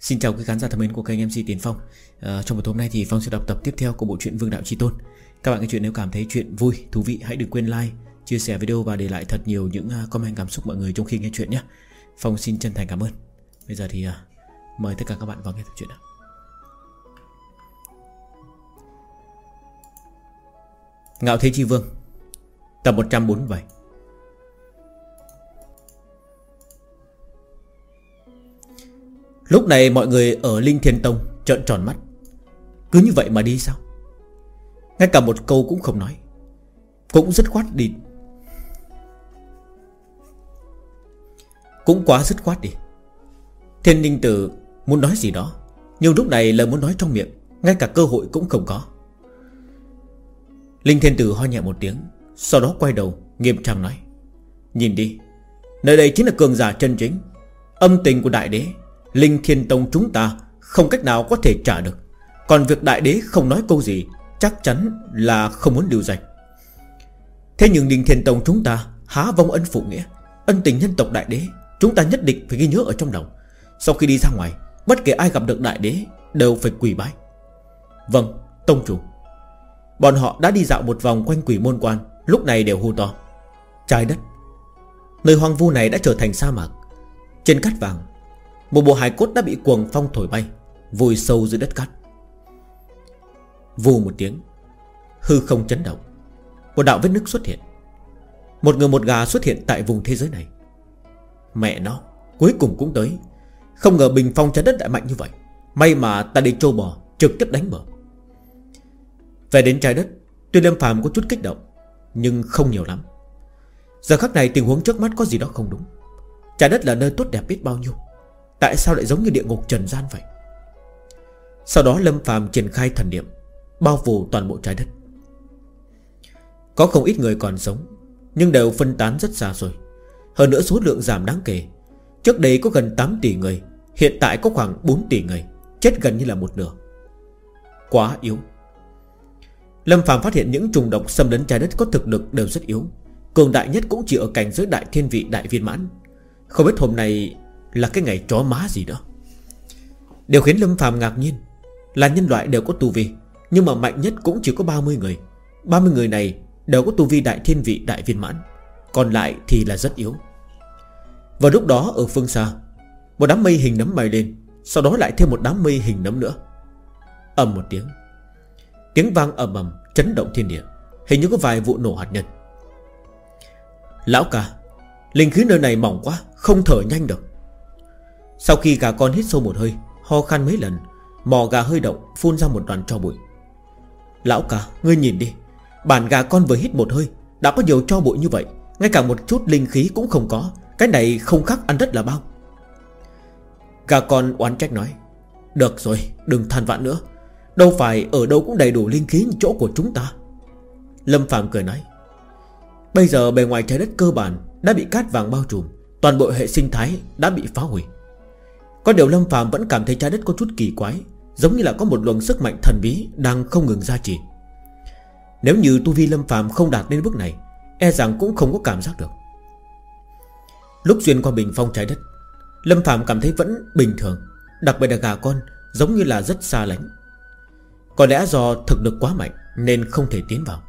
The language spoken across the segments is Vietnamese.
Xin chào quý khán giả thân mến của kênh MC Tiến Phong. À, Trong buổi tối hôm nay thì Phong sẽ đọc tập tiếp theo của bộ truyện Vương Đạo Chi Tôn. Các bạn nghe chuyện nếu cảm thấy chuyện vui, thú vị Hãy đừng quên like, chia sẻ video và để lại thật nhiều những à, comment cảm xúc mọi người trong khi nghe chuyện nhé. Phong xin chân thành cảm ơn. Bây giờ thì à, mời tất cả các bạn vào nghe tập truyện nào. Ngạo Thế Chi Vương Tập 147 Lúc này mọi người ở Linh Thiên Tông trợn tròn mắt. Cứ như vậy mà đi sao? Ngay cả một câu cũng không nói. Cũng rất khoát đi. Cũng quá dứt khoát đi. Thiên Ninh Tử muốn nói gì đó, Nhưng lúc này lời muốn nói trong miệng, Ngay cả cơ hội cũng không có. Linh Thiên Tử ho nhẹ một tiếng, Sau đó quay đầu, nghiêm trang nói, Nhìn đi, Nơi đây chính là cường giả chân chính, Âm tình của đại đế. Linh Thiên Tông chúng ta Không cách nào có thể trả được. Còn việc đại đế không nói câu gì, Chắc chắn là không muốn điều danh. Thế nhưng Linh Thiên Tông chúng ta Há vong ân phụ nghĩa, Ân tình nhân tộc đại đế, Chúng ta nhất định phải ghi nhớ ở trong lòng. Sau khi đi ra ngoài, Bất kể ai gặp được đại đế Đều phải quỳ bái. Vâng Tông chủ. Bọn họ đã đi dạo một vòng quanh quỷ môn quan, Lúc này đều hô to. Trái đất. Nơi hoang vu này đã trở thành sa mạc. Trên cát vàng một bộ hài cốt đã bị cuồng phong thổi bay, Vùi sâu dưới đất cát. Vù một tiếng, Hư không chấn động, Một đạo vết nứt xuất hiện. Một người một gà xuất hiện tại vùng thế giới này. Mẹ nó, Cuối cùng cũng tới. Không ngờ bình phong trái đất đại mạnh như vậy. May mà ta đi trâu bò, Trực tiếp đánh bờ. Về đến trái đất, Tuy Lâm Phạm có chút kích động, Nhưng không nhiều lắm. Giờ khắc này tình huống trước mắt có gì đó không đúng. Trái đất là nơi tốt đẹp biết bao nhiêu. Tại sao lại giống như địa ngục trần gian vậy? Sau đó Lâm Phạm triển khai thần niệm, Bao phủ toàn bộ trái đất. Có không ít người còn sống, Nhưng đều phân tán rất xa rồi Hơn nữa số lượng giảm đáng kể. Trước đây có gần 8 tỷ người, Hiện tại có khoảng 4 tỷ người, Chết gần như là một nửa. Quá yếu. Lâm Phạm phát hiện những trùng độc xâm lấn trái đất có thực lực đều rất yếu. Cường đại nhất cũng chỉ ở cảnh giới đại thiên vị đại viên mãn. Không biết hôm nay là cái ngày chó má gì đó. Điều khiến Lâm phàm ngạc nhiên Là nhân loại đều có tu vi, Nhưng mà mạnh nhất cũng chỉ có 30 người. 30 người này đều có tu vi đại thiên vị, đại viên mãn, Còn lại thì là rất yếu. Và lúc đó ở phương xa, Một đám mây hình nấm bay lên, Sau đó lại thêm một đám mây hình nấm nữa. Ầm một tiếng Tiếng vang ầm ầm chấn động thiên địa, Hình như có vài vụ nổ hạt nhân. Lão ca, Linh khí nơi này mỏng quá, Không thở nhanh được. Sau khi gà con hít sâu một hơi, Ho khan mấy lần, Mò gà hơi động Phun ra một đoàn tro bụi. Lão ca Ngươi nhìn đi, Bản gà con vừa hít một hơi, Đã có nhiều tro bụi như vậy, Ngay cả một chút linh khí cũng không có, Cái này không khác ăn đất là bao. Gà con oán trách nói, Được rồi, đừng than vãn nữa, Đâu phải ở đâu cũng đầy đủ linh khí như chỗ của chúng ta. Lâm Phạm cười nói, Bây giờ bề ngoài trái đất cơ bản Đã bị cát vàng bao trùm, Toàn bộ hệ sinh thái đã bị phá hủy có điều Lâm Phạm vẫn cảm thấy trái đất có chút kỳ quái, Giống như là có một luồng sức mạnh thần bí Đang không ngừng gia trì. Nếu như Tu Vi Lâm Phạm không đạt đến bước này E rằng cũng không có cảm giác được. Lúc xuyên qua bình phong trái đất, Lâm Phạm cảm thấy vẫn bình thường, Đặc biệt là gà con, Giống như là rất xa lánh. Có lẽ do thực lực quá mạnh Nên không thể tiến vào.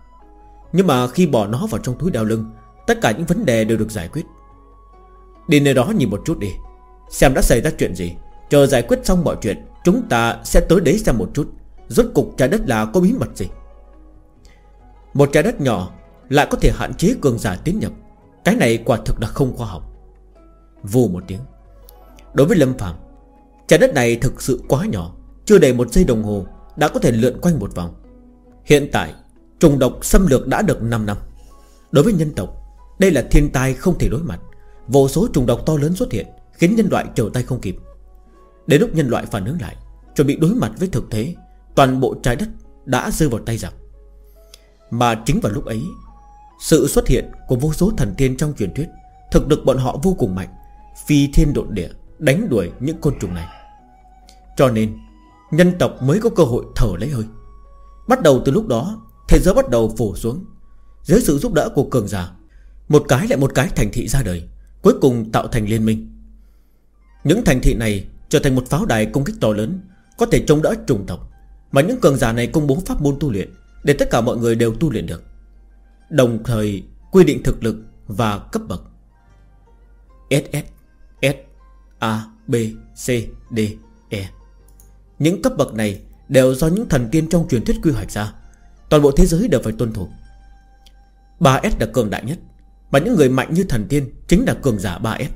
Nhưng mà khi bỏ nó vào trong túi đeo lưng, Tất cả những vấn đề đều được giải quyết. Đi nơi đó nhìn một chút đi. Xem đã xảy ra chuyện gì. Chờ giải quyết xong mọi chuyện, Chúng ta sẽ tới đấy xem một chút. Rốt cục trái đất là có bí mật gì? Một trái đất nhỏ Lại có thể hạn chế cường giả tiến nhập. Cái này quả thực là không khoa học. Vù một tiếng. Đối với Lâm Phạm Trái đất này thực sự quá nhỏ. Chưa đầy một giây đồng hồ Đã có thể lượn quanh một vòng. Hiện tại, Trùng độc xâm lược đã được 5 năm. Đối với nhân tộc, Đây là thiên tai không thể đối mặt. Vô số trùng độc to lớn xuất hiện. Khiến nhân loại trở tay không kịp. Đến lúc nhân loại phản ứng lại, Chuẩn bị đối mặt với thực thế, Toàn bộ trái đất đã rơi vào tay giặc. Mà chính vào lúc ấy, Sự xuất hiện của vô số thần tiên trong truyền thuyết Thực lực bọn họ vô cùng mạnh, Phi thiên độn địa Đánh đuổi những côn trùng này. Cho nên, Nhân tộc mới có cơ hội thở lấy hơi. Bắt đầu từ lúc đó, Thế giới bắt đầu phủ xuống. Dưới sự giúp đỡ của cường giả, Một cái lại một cái thành thị ra đời, Cuối cùng tạo thành liên minh. Những thành thị này Trở thành một pháo đài công kích to lớn, Có thể chống đỡ trùng tộc. Mà những cường giả này công bố pháp môn tu luyện Để tất cả mọi người đều tu luyện được. Đồng thời, quy định thực lực và cấp bậc. SS S A, B, C, D E. Những cấp bậc này đều do những thần tiên trong truyền thuyết quy hoạch ra. Toàn bộ thế giới đều phải tuân thủ. 3S là cường đại nhất Và những người mạnh như thần tiên Chính là cường giả 3S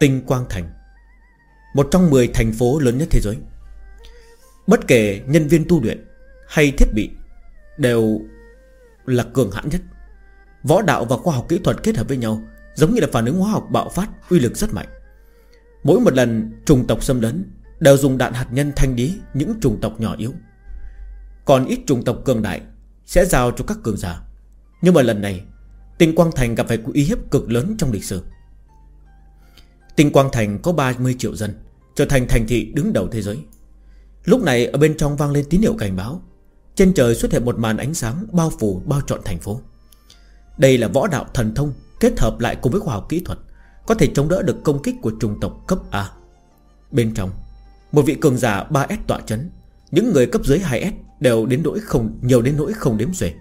Tinh Quang Thành, Một trong 10 thành phố lớn nhất thế giới. Bất kể nhân viên tu luyện Hay thiết bị Đều là cường hãn nhất. Võ đạo và khoa học kỹ thuật kết hợp với nhau Giống như là phản ứng hóa học bạo phát Uy lực rất mạnh. Mỗi một lần trùng tộc xâm lấn Đều dùng đạn hạt nhân thanh lý những trùng tộc nhỏ yếu. Còn ít trùng tộc cường đại Sẽ giao cho các cường giả. Nhưng mà lần này, Tinh Quang Thành gặp phải uy hiếp cực lớn trong lịch sử. Tinh Quang Thành có 30 triệu dân, Trở thành thành thị đứng đầu thế giới. Lúc này, ở bên trong vang lên tín hiệu cảnh báo. Trên trời xuất hiện một màn ánh sáng Bao phủ bao trọn thành phố. Đây là võ đạo thần thông Kết hợp lại cùng với khoa học kỹ thuật, Có thể chống đỡ được công kích của trùng tộc cấp A. Bên trong, Một vị cường giả 3S tọa chấn. Những người cấp dưới 2S đều đến nỗi không, Nhiều đến nỗi không đếm xuể.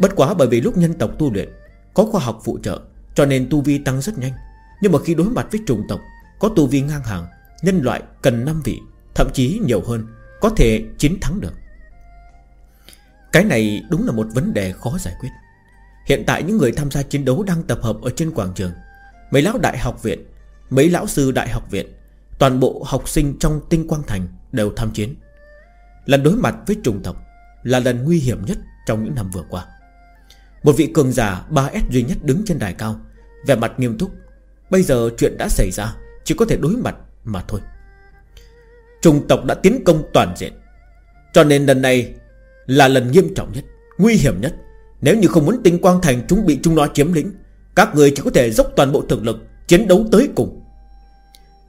Bất quá bởi vì lúc nhân tộc tu luyện, Có khoa học phụ trợ, Cho nên tu vi tăng rất nhanh. Nhưng mà khi đối mặt với trùng tộc, Có tu vi ngang hàng, Nhân loại cần 5 vị, Thậm chí nhiều hơn, Có thể chiến thắng được. Cái này đúng là một vấn đề khó giải quyết. Hiện tại những người tham gia chiến đấu đang tập hợp ở trên quảng trường, Mấy lão đại học viện, Mấy lão sư đại học viện, Toàn bộ học sinh trong tinh quang thành đều tham chiến. Lần đối mặt với trùng tộc Là lần nguy hiểm nhất trong những năm vừa qua. Một vị cường giả 3S duy nhất đứng trên đài cao, Vẻ mặt nghiêm túc Bây giờ chuyện đã xảy ra, Chỉ có thể đối mặt mà thôi. Trung tộc đã tiến công toàn diện, Cho nên lần này Là lần nghiêm trọng nhất, Nguy hiểm nhất. Nếu như không muốn tinh quang thành chúng bị chúng nó chiếm lĩnh, Các người chỉ có thể dốc toàn bộ thực lực Chiến đấu tới cùng.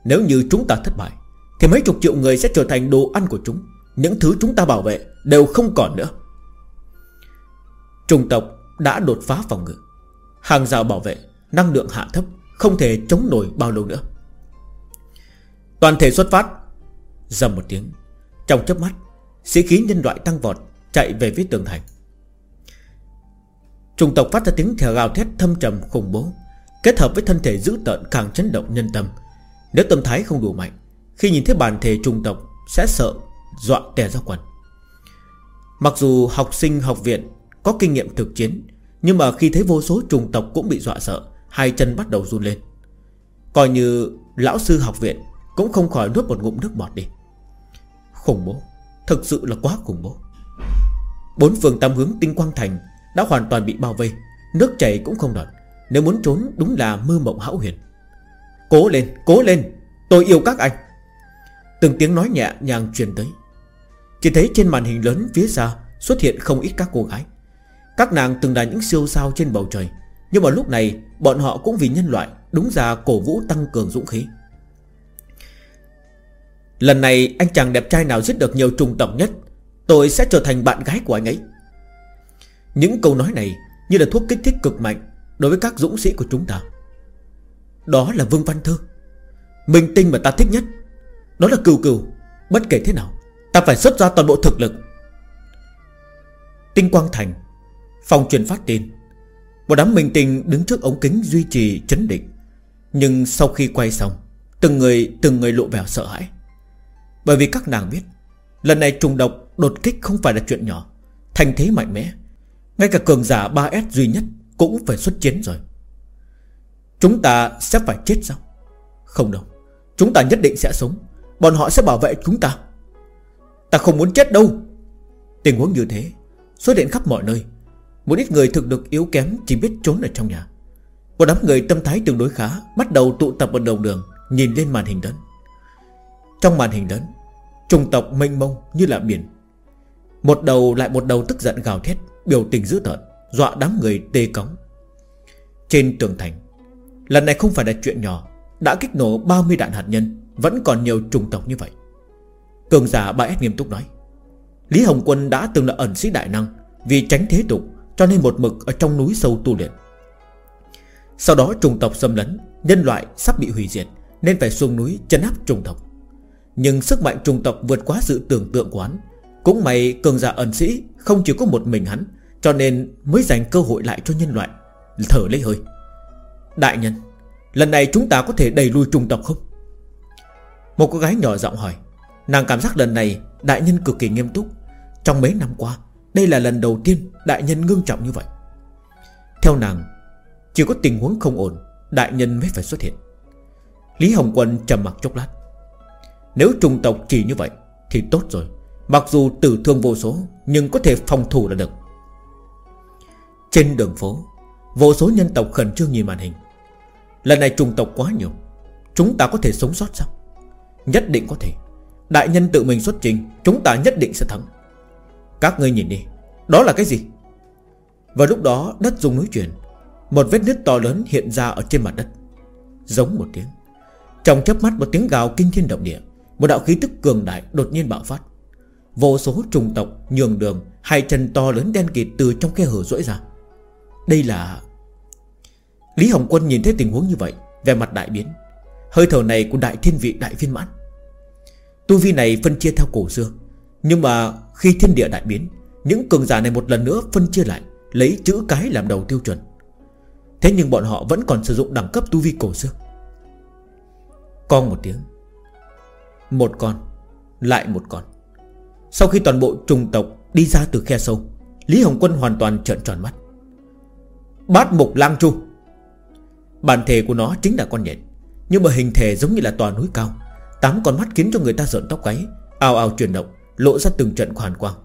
Nếu như chúng ta thất bại, Thì mấy chục triệu người sẽ trở thành đồ ăn của chúng. Những thứ chúng ta bảo vệ Đều không còn nữa. Trung tộc đã đột phá phòng ngự. Hàng rào bảo vệ, Năng lượng hạ thấp. Không thể chống nổi bao lâu nữa. Toàn thể xuất phát. Dầm một tiếng. Trong chớp mắt, Sĩ khí nhân loại tăng vọt, Chạy về phía tường thành. Trùng tộc phát ra tiếng thè gào thét thâm trầm khủng bố, Kết hợp với thân thể dữ tợn càng chấn động nhân tâm. Nếu tâm thái không đủ mạnh, Khi nhìn thấy bản thể trùng tộc, Sẽ sợ dọa tè ra quần. Mặc dù học sinh học viện Có kinh nghiệm thực chiến, Nhưng mà khi thấy vô số trùng tộc cũng bị dọa sợ Hai chân bắt đầu run lên. Coi như lão sư học viện Cũng không khỏi nuốt một ngụm nước bọt đi. Khủng bố Thực sự là quá khủng bố. Bốn phường tam hướng tinh quang thành đã hoàn toàn bị bao vây Nước chảy cũng không đọt Nếu muốn trốn đúng là mơ mộng hão huyền. Cố lên, cố lên Tôi yêu các anh. Từng tiếng nói nhẹ nhàng truyền tới. Chỉ thấy trên màn hình lớn phía xa Xuất hiện không ít các cô gái. Các nàng từng là những siêu sao trên bầu trời Nhưng mà lúc này Bọn họ cũng vì nhân loại, Đúng ra cổ vũ tăng cường dũng khí. Lần này, anh chàng đẹp trai nào giết được nhiều trùng tộc nhất, Tôi sẽ trở thành bạn gái của anh ấy. Những câu nói này như là thuốc kích thích cực mạnh Đối với các dũng sĩ của chúng ta. Đó là Vương Văn thư. Minh tinh mà ta thích nhất, Đó là cừu cừu Bất kể thế nào, Ta phải xuất ra toàn bộ thực lực. Tinh Quang Thành, Phòng truyền phát tin. Một đám minh tinh đứng trước ống kính duy trì chấn định. Nhưng sau khi quay xong, Từng người từng người lộ vẻ sợ hãi. Bởi vì các nàng biết, Lần này trùng độc, đột kích không phải là chuyện nhỏ. Thành thế mạnh mẽ, ngay cả cường giả 3S duy nhất Cũng phải xuất chiến rồi. Chúng ta sẽ phải chết sao? Không đâu, Chúng ta nhất định sẽ sống. Bọn họ sẽ bảo vệ chúng ta. Ta không muốn chết đâu. Tình huống như thế, Xuất hiện khắp mọi nơi một ít người thực lực yếu kém Chỉ biết trốn ở trong nhà. Một đám người tâm thái tương đối khá, Bắt đầu tụ tập ở đầu đường, Nhìn lên màn hình lớn. Trong màn hình lớn Trùng tộc mênh mông như là biển. Một đầu lại một đầu tức giận gào thét, Biểu tình dữ tợn, Dọa đám người tê cống. Trên tường thành, Lần này không phải là chuyện nhỏ, Đã kích nổ 30 đạn hạt nhân, Vẫn còn nhiều trùng tộc như vậy. Cường giả 3S nghiêm túc nói, Lý Hồng Quân đã từng là ẩn sĩ đại năng, Vì tránh thế tục cho nên một mực ở trong núi sâu tu luyện. Sau đó trùng tộc xâm lấn, Nhân loại sắp bị hủy diệt, Nên phải xuống núi chấn áp trùng tộc. Nhưng sức mạnh trùng tộc vượt quá sự tưởng tượng của hắn. Cũng may cường giả ẩn sĩ Không chỉ có một mình hắn, Cho nên mới dành cơ hội lại cho nhân loại. Thở lấy hơi. Đại nhân, Lần này chúng ta có thể đẩy lui trùng tộc không? Một cô gái nhỏ giọng hỏi. Nàng cảm giác lần này Đại nhân cực kỳ nghiêm túc. Trong mấy năm qua đây là lần đầu tiên đại nhân ngưng trọng như vậy. Theo nàng, Chỉ có tình huống không ổn, Đại nhân mới phải xuất hiện. Lý Hồng Quân trầm mặc chốc lát. Nếu trùng tộc chỉ như vậy Thì tốt rồi, Mặc dù tử thương vô số, Nhưng có thể phòng thủ là được. Trên đường phố, Vô số nhân tộc khẩn trương nhìn màn hình. Lần này trùng tộc quá nhiều, Chúng ta có thể sống sót sao? Nhất định có thể. Đại nhân tự mình xuất trình, Chúng ta nhất định sẽ thắng. Các ngươi nhìn đi. Đó là cái gì? Và lúc đó, đất rung núi chuyển. Một vết nứt to lớn hiện ra ở trên mặt đất. Giống một tiếng. Trong chớp mắt, một tiếng gào kinh thiên động địa. Một đạo khí tức cường đại đột nhiên bạo phát. Vô số trùng tộc, nhường đường, Hai chân to lớn đen kịt từ trong khe hở rỗi ra. Đây là Lý Hồng Quân nhìn thấy tình huống như vậy Về mặt đại biến. Hơi thở này của đại thiên vị, đại viên mãn. Tu vi này phân chia theo cổ xưa. Nhưng mà khi thiên địa đại biến, Những cường giả này một lần nữa phân chia lại, Lấy chữ cái làm đầu tiêu chuẩn. Thế nhưng bọn họ vẫn còn sử dụng đẳng cấp tu vi cổ xưa. Con một tiếng. Một con, Lại một con. Sau khi toàn bộ trùng tộc đi ra từ khe sâu, Lý Hồng Quân hoàn toàn trợn tròn mắt. Bát mục lang chu. Bản thể của nó chính là con nhện, Nhưng mà hình thể giống như là tòa núi cao. Tám con mắt khiến cho người ta giận tóc gáy, ao ao chuyển động Lộ ra từng trận hoàn quang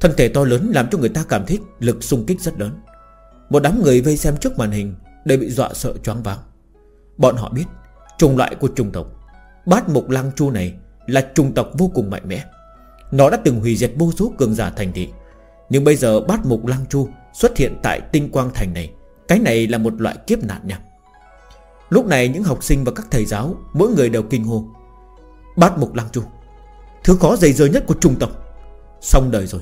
Thân thể to lớn làm cho người ta cảm thấy lực xung kích rất lớn. Một đám người vây xem trước màn hình, Đều bị dọa sợ choáng váng. Bọn họ biết Trùng loại của trùng tộc, Bát mục lang chu này Là trùng tộc vô cùng mạnh mẽ. Nó đã từng hủy diệt vô số cường giả thành thị. Nhưng bây giờ bát mục lang chu Xuất hiện tại tinh quang thành này, Cái này là một loại kiếp nạn nha. Lúc này những học sinh và các thầy giáo, Mỗi người đều kinh hô, Bát mục lang chu Thứ khó dày dơ nhất của trung tộc Xong đời rồi.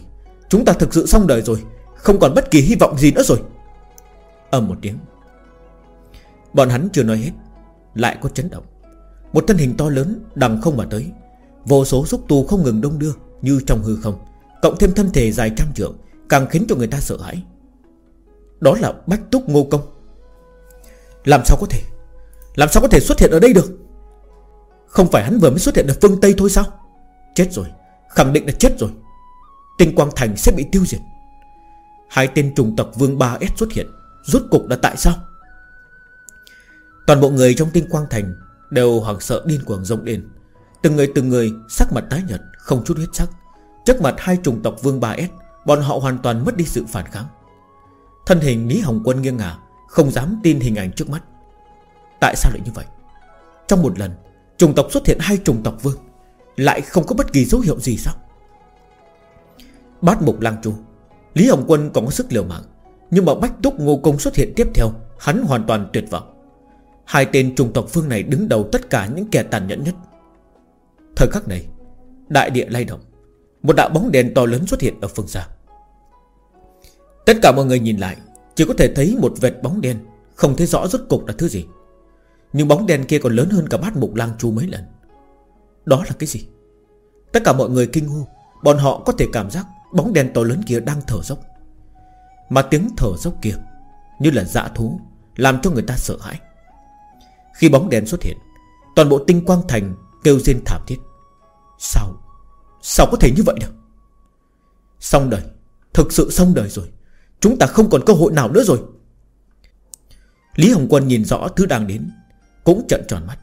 Chúng ta thực sự xong đời rồi. Không còn bất kỳ hy vọng gì nữa rồi. Ầm một tiếng. Bọn hắn chưa nói hết. Lại có chấn động. Một thân hình to lớn đằng không mà tới. Vô số xúc tu không ngừng đông đưa Như trong hư không. Cộng thêm thân thể dài trăm trượng, Càng khiến cho người ta sợ hãi. Đó là bách túc ngô công. Làm sao có thể? Làm sao có thể xuất hiện ở đây được? Không phải hắn vừa mới xuất hiện ở phương Tây thôi sao? Chết rồi, Khẳng định là chết rồi. Tinh Quang Thành sẽ bị tiêu diệt. Hai tên trùng tộc Vương Ba S xuất hiện, Rốt cục là tại sao? Toàn bộ người trong Tinh Quang Thành Đều hoảng sợ điên cuồng rộng lên. Từng người từng người, sắc mặt tái nhợt, Không chút huyết sắc. Trước mặt hai trùng tộc Vương Ba S, Bọn họ hoàn toàn mất đi sự phản kháng. Thân hình Lý Hồng Quân nghiêng ngả, Không dám tin hình ảnh trước mắt. Tại sao lại như vậy? Trong một lần Trùng tộc xuất hiện hai trùng tộc vương. Lại không có bất kỳ dấu hiệu gì sao? Bát mục lang chu, Lý Hồng Quân còn có sức liều mạng, Nhưng mà Bách Túc Ngô Công xuất hiện tiếp theo, Hắn hoàn toàn tuyệt vọng. Hai tên trùng tộc phương này đứng đầu tất cả những kẻ tàn nhẫn nhất. Thời khắc này, Đại địa lay động, Một đạo bóng đèn to lớn xuất hiện ở phương xa. Tất cả mọi người nhìn lại, Chỉ có thể thấy một vệt bóng đen, Không thấy rõ rốt cục là thứ gì. Nhưng bóng đen kia còn lớn hơn cả bát mục lang chu mấy lần. Đó là cái gì? Tất cả mọi người kinh hô, Bọn họ có thể cảm giác bóng đèn to lớn kia đang thở dốc. Mà tiếng thở dốc kia Như là dã thú, Làm cho người ta sợ hãi. Khi bóng đèn xuất hiện, Toàn bộ tinh quang thành kêu rên thảm thiết. Sao? Sao có thể như vậy được? Xong đời, Thực sự xong đời rồi. Chúng ta không còn cơ hội nào nữa rồi. Lý Hồng Quân nhìn rõ thứ đang đến, cũng trận tròn mắt.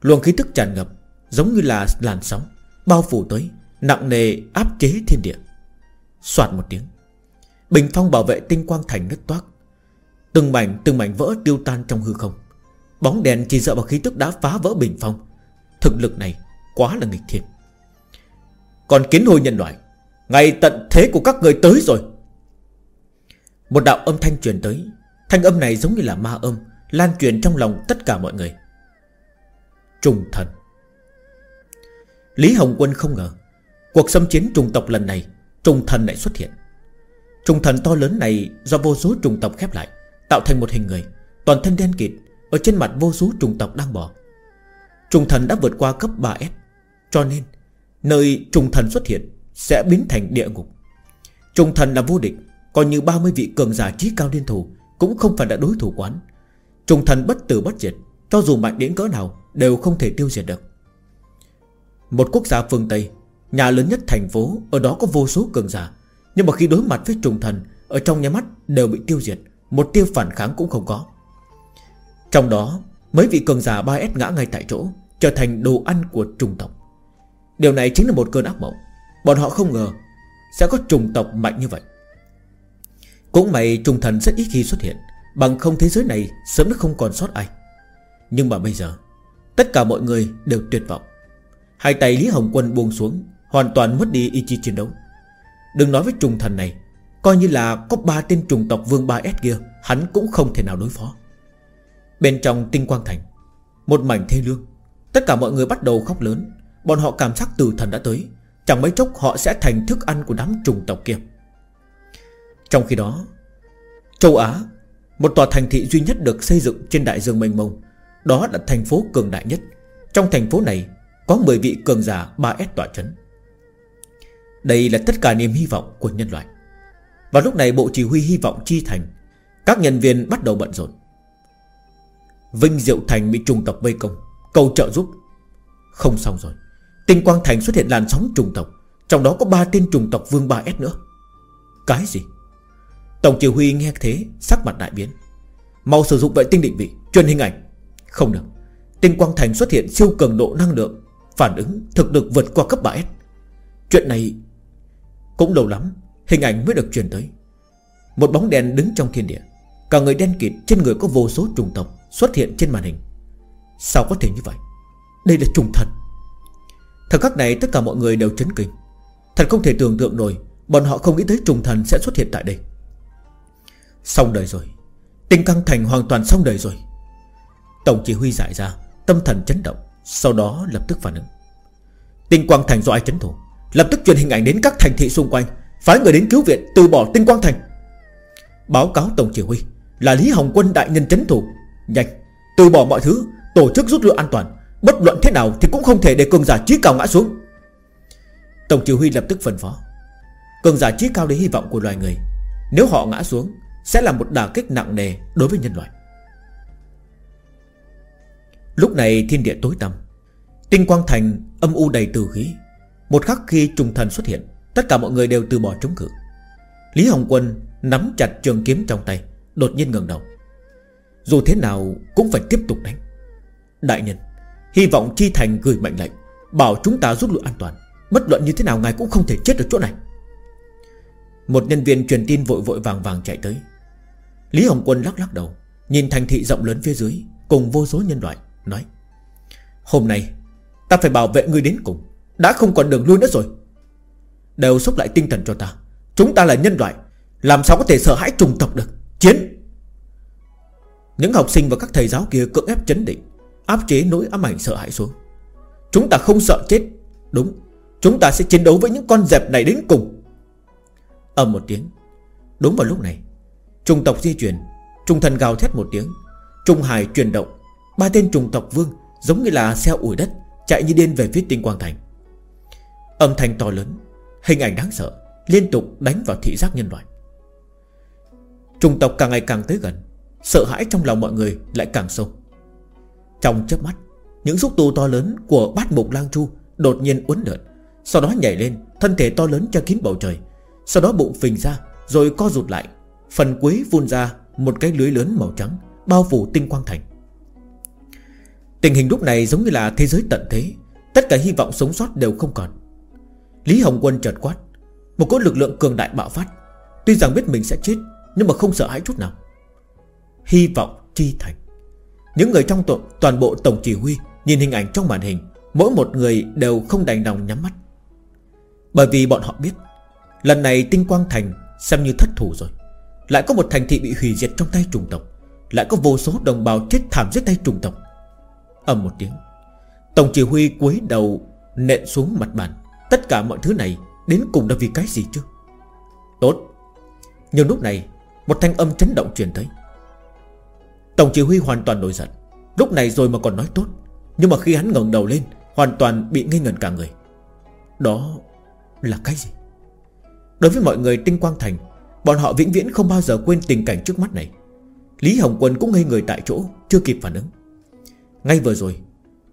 Luồng khí thức tràn ngập Giống như là làn sóng Bao phủ tới, Nặng nề áp chế thiên địa. Xoạt một tiếng, Bình phong bảo vệ tinh quang thành nứt toác. Từng mảnh từng mảnh vỡ tiêu tan trong hư không. Bóng đèn chỉ dựa vào khí tức đã phá vỡ bình phong. Thực lực này quá là nghịch thiên. Còn kiến hồi nhân loại Ngày tận thế của các người tới rồi. Một đạo âm thanh truyền tới. Thanh âm này giống như là ma âm, Lan truyền trong lòng tất cả mọi người. Trùng thần. Lý Hồng Quân không ngờ, Cuộc xâm chiến trùng tộc lần này, Trùng thần lại xuất hiện. Trùng thần to lớn này do vô số trùng tộc khép lại, Tạo thành một hình người, Toàn thân đen kịt, Ở trên mặt vô số trùng tộc đang bò. Trùng thần đã vượt qua cấp 3S Cho nên Nơi trùng thần xuất hiện Sẽ biến thành địa ngục. Trùng thần là vô địch Còn như 30 vị cường giả trí cao liên thủ Cũng không phải là đối thủ quán. Trùng thần bất tử bất diệt, Cho dù mạnh đến cỡ nào Đều không thể tiêu diệt được. Một quốc gia phương Tây, Nhà lớn nhất thành phố, Ở đó có vô số cường giả. Nhưng mà khi đối mặt với trùng thần, Ở trong nhà mắt đều bị tiêu diệt, Một tiêu phản kháng cũng không có. Trong đó, Mấy vị cường giả 3S ngã ngay tại chỗ, Trở thành đồ ăn của trùng tộc. Điều này chính là một cơn ác mộng. Bọn họ không ngờ Sẽ có trùng tộc mạnh như vậy. Cũng may trùng thần rất ít khi xuất hiện, Bằng không thế giới này Sớm đã không còn sót ai. Nhưng mà bây giờ, Tất cả mọi người đều tuyệt vọng. Hai tay Lý Hồng Quân buông xuống, Hoàn toàn mất đi ý chí chiến đấu. Đừng nói với trùng thần này, Coi như là có ba tên trùng tộc vương 3S kia, Hắn cũng không thể nào đối phó. Bên trong tinh quang thành, Một mảnh thê lương, Tất cả mọi người bắt đầu khóc lớn. Bọn họ cảm giác từ thần đã tới, Chẳng mấy chốc họ sẽ thành thức ăn của đám trùng tộc kia. Trong khi đó, Châu Á, Một tòa thành thị duy nhất được xây dựng trên đại dương mênh mông, Đó là thành phố cường đại nhất. Trong thành phố này có 10 vị cường giả 3S tỏa chấn. Đây là tất cả niềm hy vọng của nhân loại. Và lúc này Bộ Chỉ huy hy vọng chi thành, Các nhân viên bắt đầu bận rộn. Vinh Diệu Thành bị trùng tộc vây công, Cầu trợ giúp. Không xong rồi, Tinh Quang Thành xuất hiện làn sóng trùng tộc, Trong đó có ba tên trùng tộc vương 3S nữa. Cái gì? Tổng chỉ huy nghe thế, sắc mặt đại biến. Mau sử dụng vệ tinh định vị, Truyền hình ảnh. Không được, Tinh Quang Thành xuất hiện siêu cường độ năng lượng Phản ứng thực được vượt qua cấp 3S Chuyện này Cũng lâu lắm, Hình ảnh mới được truyền tới. Một bóng đen đứng trong thiên địa, Cả người đen kịt, trên người có vô số trùng tộc Xuất hiện trên màn hình. Sao có thể như vậy? Đây là trùng thần. Thời khắc này tất cả mọi người đều chấn kinh. Thật không thể tưởng tượng nổi, Bọn họ không nghĩ tới trùng thần sẽ xuất hiện tại đây. Xong đời rồi. Tình căng thành hoàn toàn xong đời rồi. Tổng chỉ huy giải ra, Tâm thần chấn động. Sau đó lập tức phản ứng. Tinh quang thành do ai chấn thủ? Lập tức truyền hình ảnh đến các thành thị xung quanh, Phái người đến cứu viện, từ bỏ tinh quang thành. Báo cáo tổng chỉ huy Là Lý Hồng Quân đại nhân chấn thủ. Nhanh, Từ bỏ mọi thứ, Tổ chức rút lui an toàn. Bất luận thế nào thì cũng không thể để cường giả trí cao ngã xuống. Tổng chỉ huy lập tức phân phó. Cường giả trí cao đến hy vọng của loài người. Nếu họ ngã xuống, Sẽ là một đả kích nặng nề đối với nhân loại. Lúc này thiên địa tối tăm. Tinh quang thành âm u đầy từ khí. Một khắc khi trùng thần xuất hiện, Tất cả mọi người đều từ bỏ chống cự. Lý Hồng Quân nắm chặt trường kiếm trong tay, Đột nhiên ngẩng đầu. Dù thế nào cũng phải tiếp tục đánh. Đại nhân, Hy vọng Chi Thành gửi mệnh lệnh, Bảo chúng ta rút lui an toàn. Bất luận như thế nào ngài cũng không thể chết ở chỗ này. Một nhân viên truyền tin vội vội vàng vàng chạy tới. Lý Hồng Quân lắc lắc đầu, Nhìn thành thị rộng lớn phía dưới, Cùng vô số nhân loại. Nói, Hôm nay, Ta phải bảo vệ ngươi đến cùng. Đã không còn đường lui nữa rồi. Đều xúc lại tinh thần cho ta. Chúng ta là nhân loại, Làm sao có thể sợ hãi trùng tộc được? Chiến! Những học sinh và các thầy giáo kia cưỡng ép chấn định, Áp chế nỗi ám ảnh sợ hãi xuống. Chúng ta không sợ chết. Đúng, Chúng ta sẽ chiến đấu với những con dẹp này đến cùng. Ầm một tiếng. Đúng vào lúc này, Trung tộc di chuyển, Trung thần gào thét một tiếng, Trung hải chuyển động Ba tên trùng tộc vương Giống như là xe ủi đất, Chạy như điên về phía tinh quang thành. Âm thanh to lớn, Hình ảnh đáng sợ, Liên tục đánh vào thị giác nhân loại. Trùng tộc càng ngày càng tới gần, Sợ hãi trong lòng mọi người lại càng sâu. Trong chớp mắt, Những xúc tu to lớn của bát mục lang chu Đột nhiên uốn lượn, Sau đó nhảy lên, Thân thể to lớn che kín bầu trời, Sau đó bụng phình ra Rồi co rụt lại, Phần cuối vun ra một cái lưới lớn màu trắng Bao phủ tinh quang thành. Tình hình lúc này giống như là thế giới tận thế. Tất cả hy vọng sống sót đều không còn. Lý Hồng Quân chợt quát. Một cỗ lực lượng cường đại bạo phát. Tuy rằng biết mình sẽ chết Nhưng mà không sợ hãi chút nào. Hy vọng chi thành. Những người trong tổ, toàn bộ tổng chỉ huy Nhìn hình ảnh trong màn hình. Mỗi một người đều không đành lòng nhắm mắt. Bởi vì bọn họ biết Lần này tinh quang thành Xem như thất thủ rồi. Lại có một thành thị bị hủy diệt trong tay trùng tộc. Lại có vô số đồng bào chết thảm giết tay trùng tộc ầm một tiếng. Tổng chỉ huy cúi đầu nện xuống mặt bàn. Tất cả mọi thứ này Đến cùng là vì cái gì chứ? Tốt. Nhưng lúc này, Một thanh âm chấn động truyền tới. Tổng chỉ huy hoàn toàn nổi giận. Lúc này rồi mà còn nói tốt. Nhưng mà khi hắn ngẩng đầu lên, Hoàn toàn bị ngây ngẩn cả người. Đó là cái gì? Đối với mọi người tinh quang thành, Bọn họ vĩnh viễn không bao giờ quên tình cảnh trước mắt này. Lý Hồng Quân cũng ngây người tại chỗ, Chưa kịp phản ứng. Ngay vừa rồi,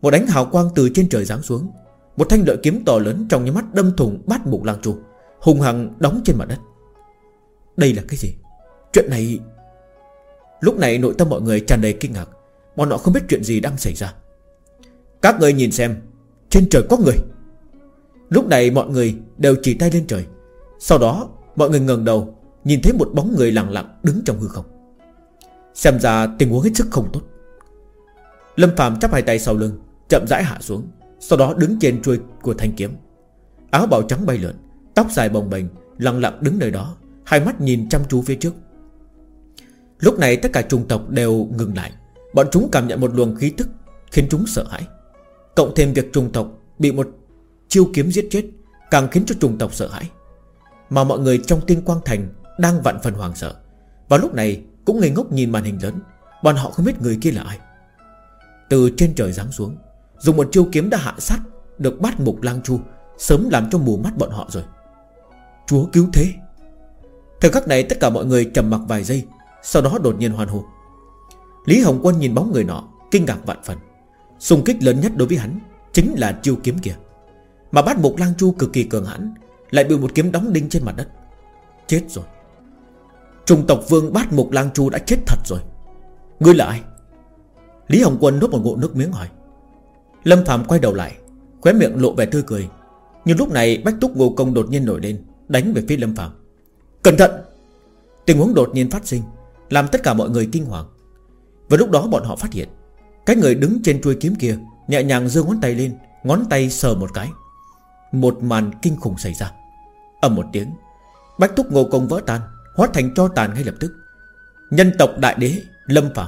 Một đánh hào quang từ trên trời giáng xuống. Một thanh lợi kiếm to lớn trong những mắt đâm thùng bát mục lang trù Hùng hằng đóng trên mặt đất. Đây là cái gì? Chuyện này Lúc này nội tâm mọi người tràn đầy kinh ngạc. Bọn họ không biết chuyện gì đang xảy ra. Các người nhìn xem, Trên trời có người. Lúc này mọi người đều chỉ tay lên trời. Sau đó, mọi người ngẩng đầu, Nhìn thấy một bóng người lặng lặng đứng trong hư không. Xem ra tình huống hết sức không tốt. Lâm Phạm chắp hai tay sau lưng, Chậm rãi hạ xuống, Sau đó đứng trên chuôi của thanh kiếm. Áo bào trắng bay lượn, Tóc dài bồng bềnh, Lặng lặng đứng nơi đó, Hai mắt nhìn chăm chú phía trước. Lúc này tất cả trung tộc đều ngừng lại. Bọn chúng cảm nhận một luồng khí tức Khiến chúng sợ hãi. Cộng thêm việc trung tộc bị một chiêu kiếm giết chết Càng khiến cho trung tộc sợ hãi. Mà mọi người trong tiên quang thành Đang vặn phần hoàng sợ. Và lúc này, cũng ngây ngốc nhìn màn hình lớn. Bọn họ không biết người kia là ai. Từ trên trời giáng xuống. Dùng một chiêu kiếm đã hạ sát, Được bắt mục lang chu, Sớm làm cho mù mắt bọn họ rồi. Chúa cứu thế. Thời khắc này tất cả mọi người trầm mặc vài giây, Sau đó đột nhiên hoan hô. Lý Hồng Quân nhìn bóng người nọ, Kinh ngạc vạn phần. Xung kích lớn nhất đối với hắn Chính là chiêu kiếm kia. Mà bát mục lang chu cực kỳ cường hãn, Lại bị một kiếm đóng đinh trên mặt đất. Chết rồi. Trung tộc vương bát mục lang chu đã chết thật rồi. Ngươi là ai? Lý Hồng Quân nuốt một ngụm nước miếng hỏi. Lâm Phạm quay đầu lại, Khóe miệng lộ vẻ tươi cười. Nhưng lúc này Bách Túc Ngô Công đột nhiên nổi lên, Đánh về phía Lâm Phạm. Cẩn thận! Tình huống đột nhiên phát sinh, Làm tất cả mọi người kinh hoàng. Và lúc đó bọn họ phát hiện, Cái người đứng trên chuôi kiếm kia Nhẹ nhàng giơ ngón tay lên, Ngón tay sờ một cái. Một màn kinh khủng xảy ra. Ầm một tiếng, Bách Túc Ngô Công vỡ tan, Hóa thành cho tàn ngay lập tức. Nhân tộc đại đế Lâm Phạm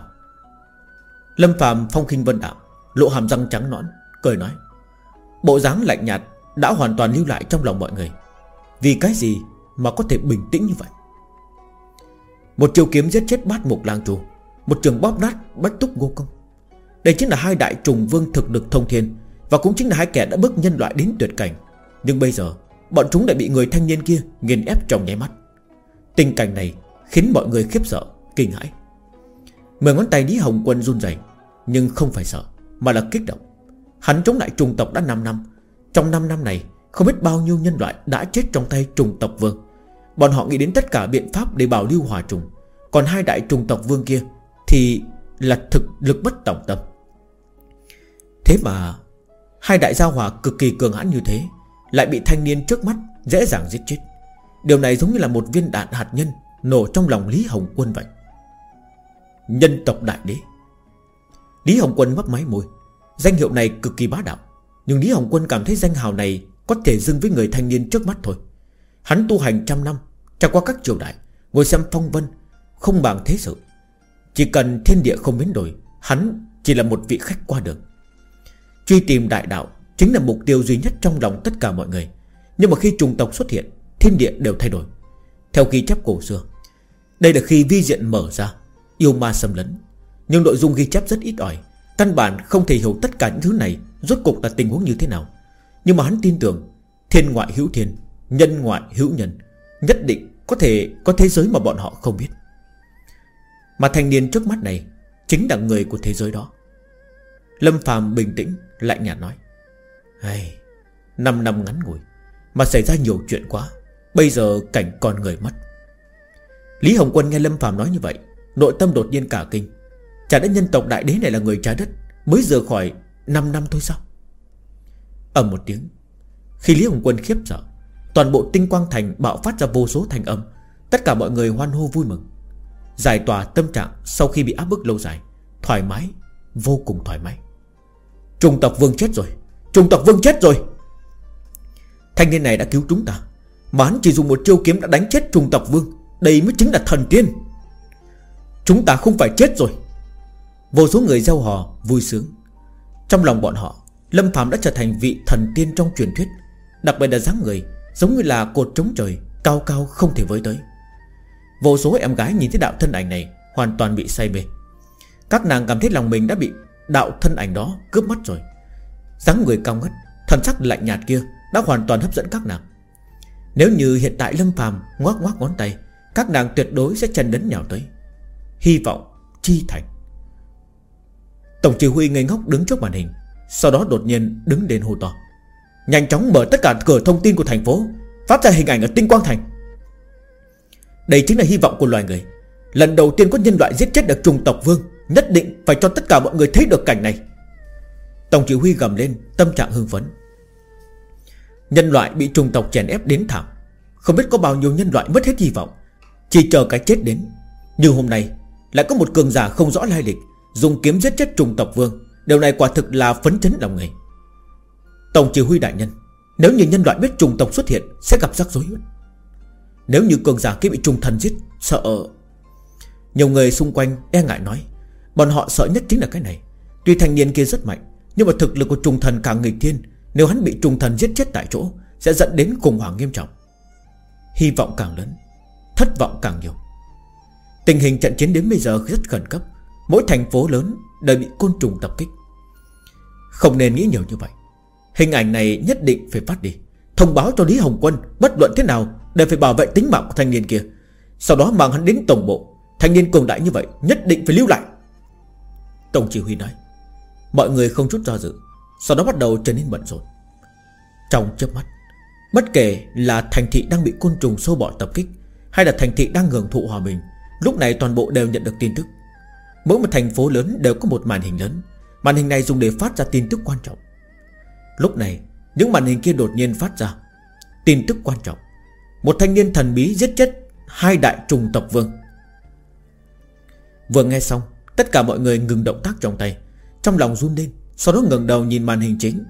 Lâm Phạm phong khinh vân đạo, Lộ hàm răng trắng nõn, Cười nói, Bộ dáng lạnh nhạt đã hoàn toàn lưu lại trong lòng mọi người. Vì cái gì mà có thể bình tĩnh như vậy? Một chiều kiếm giết chết bát mục lang trù Một trường bóp nát bách túc ngô công. Đây chính là hai đại trùng vương thực lực thông thiên Và cũng chính là hai kẻ đã bước nhân loại đến tuyệt cảnh. Nhưng bây giờ, Bọn chúng lại bị người thanh niên kia nghiền ép trong nháy mắt. Tình cảnh này khiến mọi người khiếp sợ, Kinh hãi. Mười ngón tay Lý Hồng Quân run rẩy, Nhưng không phải sợ, Mà là kích động. Hắn chống lại trùng tộc đã 5 năm. Trong 5 năm này, Không biết bao nhiêu nhân loại đã chết trong tay trùng tộc vương. Bọn họ nghĩ đến tất cả biện pháp để bảo lưu hòa trùng. Còn hai đại trùng tộc vương kia Thì là thực lực bất tổng tâm. Thế mà, Hai đại gia hòa cực kỳ cường hãn như thế, Lại bị thanh niên trước mắt Dễ dàng giết chết. Điều này giống như là một viên đạn hạt nhân Nổ trong lòng Lý Hồng Quân vậy. Nhân tộc đại đế. Lý Hồng Quân mấp máy môi. Danh hiệu này cực kỳ bá đạo, Nhưng Lý Hồng Quân cảm thấy danh hào này Có thể dưng với người thanh niên trước mắt thôi. Hắn tu hành trăm năm, Trải qua các triều đại, Ngồi xem phong vân, Không bằng thế sự. Chỉ cần thiên địa không biến đổi, Hắn chỉ là một vị khách qua đường. Truy tìm đại đạo Chính là mục tiêu duy nhất trong lòng tất cả mọi người. Nhưng mà khi trùng tộc xuất hiện, Thiên địa đều thay đổi. Theo ghi chép cổ xưa, Đây là khi vi diện mở ra. Yêu ma xâm lấn. Nhưng nội dung ghi chép rất ít ỏi. Căn bản không thể hiểu tất cả những thứ này Rốt cục là tình huống như thế nào. Nhưng mà hắn tin tưởng Thiên ngoại hữu thiên Nhân ngoại hữu nhân Nhất định có thể có thế giới mà bọn họ không biết. Mà thanh niên trước mắt này Chính là người của thế giới đó. Lâm phàm bình tĩnh Lạnh nhạt nói hey, Năm năm ngắn ngủi Mà xảy ra nhiều chuyện quá Bây giờ cảnh con người mất. Lý Hồng Quân nghe Lâm phàm nói như vậy Nội tâm đột nhiên cả kinh. Chả đất nhân tộc đại đế này là người trái đất, Mới rời khỏi 5 năm thôi sao? Ầm một tiếng, Khi Lý Hồng Quân khiếp sợ, Toàn bộ tinh quang thành bạo phát ra vô số thành âm, Tất cả mọi người hoan hô vui mừng. Giải tỏa tâm trạng Sau khi bị áp bức lâu dài, Thoải mái, Vô cùng thoải mái. Trung tộc vương chết rồi Trung tộc vương chết rồi. Thanh niên này đã cứu chúng ta, Mà hắn chỉ dùng một chiêu kiếm đã đánh chết trùng tộc vương, Đây mới chính là thần tiên. Chúng ta không phải chết rồi. Vô số người gieo hò, vui sướng. Trong lòng bọn họ, Lâm Phạm đã trở thành vị thần tiên trong truyền thuyết, Đặc biệt là dáng người, Giống như là cột trống trời, Cao cao không thể với tới. Vô số em gái nhìn thấy đạo thân ảnh này Hoàn toàn bị say mê. Các nàng cảm thấy lòng mình đã bị Đạo thân ảnh đó cướp mất rồi. Dáng người cao ngất, Thần sắc lạnh nhạt kia Đã hoàn toàn hấp dẫn các nàng. Nếu như hiện tại Lâm phàm ngoác ngoác ngón tay, Các nàng tuyệt đối sẽ chân đến nhào tới. Hy vọng chi thành. Tổng chỉ huy ngây ngốc đứng trước màn hình, Sau đó đột nhiên đứng đến hô to. Nhanh chóng mở tất cả cửa thông tin của thành phố, Phát ra hình ảnh ở tinh quang thành. Đây chính là hy vọng của loài người. Lần đầu tiên có nhân loại giết chết được trùng tộc vương, Nhất định phải cho tất cả mọi người thấy được cảnh này. Tổng chỉ huy gầm lên, Tâm trạng hưng phấn. Nhân loại bị trùng tộc chèn ép đến thảm. Không biết có bao nhiêu nhân loại mất hết hy vọng, Chỉ chờ cái chết đến. Nhưng hôm nay lại có một cường giả không rõ lai lịch, Dùng kiếm giết chết trùng tộc vương. Điều này quả thực là phấn chấn lòng người. Tổng chỉ huy đại nhân, Nếu như nhân loại biết trùng tộc xuất hiện, Sẽ gặp rắc rối Nếu như cường giả kia bị trùng thần giết, Sợ Nhiều người xung quanh e ngại nói, Bọn họ sợ nhất chính là cái này. Tuy thanh niên kia rất mạnh, Nhưng mà thực lực của trùng thần càng nghịch thiên, Nếu hắn bị trùng thần giết chết tại chỗ, Sẽ dẫn đến khủng hoảng nghiêm trọng. Hy vọng càng lớn, Thất vọng càng nhiều. Tình hình trận chiến đến bây giờ rất khẩn cấp. Mỗi thành phố lớn đều bị côn trùng tập kích. Không nên nghĩ nhiều như vậy. Hình ảnh này nhất định phải phát đi. Thông báo cho Lý Hồng Quân Bất luận thế nào Đều phải bảo vệ tính mạng của thanh niên kia. Sau đó mang hắn đến tổng bộ. Thanh niên cường đại như vậy Nhất định phải lưu lại. Tổng chỉ huy nói. Mọi người không chút do dự. Sau đó bắt đầu trở nên bận rộn. Trong chớp mắt, Bất kể là thành thị đang bị côn trùng sâu bọ tập kích Hay là thành thị đang hưởng thụ hòa bình Lúc này toàn bộ đều nhận được tin tức. Mỗi một thành phố lớn đều có một màn hình lớn. Màn hình này dùng để phát ra tin tức quan trọng. Lúc này, Những màn hình kia đột nhiên phát ra. Tin tức quan trọng. Một thanh niên thần bí giết chết Hai đại trùng tộc vương. Vừa nghe xong, Tất cả mọi người ngừng động tác trong tay. Trong lòng run lên, Sau đó ngẩng đầu nhìn màn hình chính.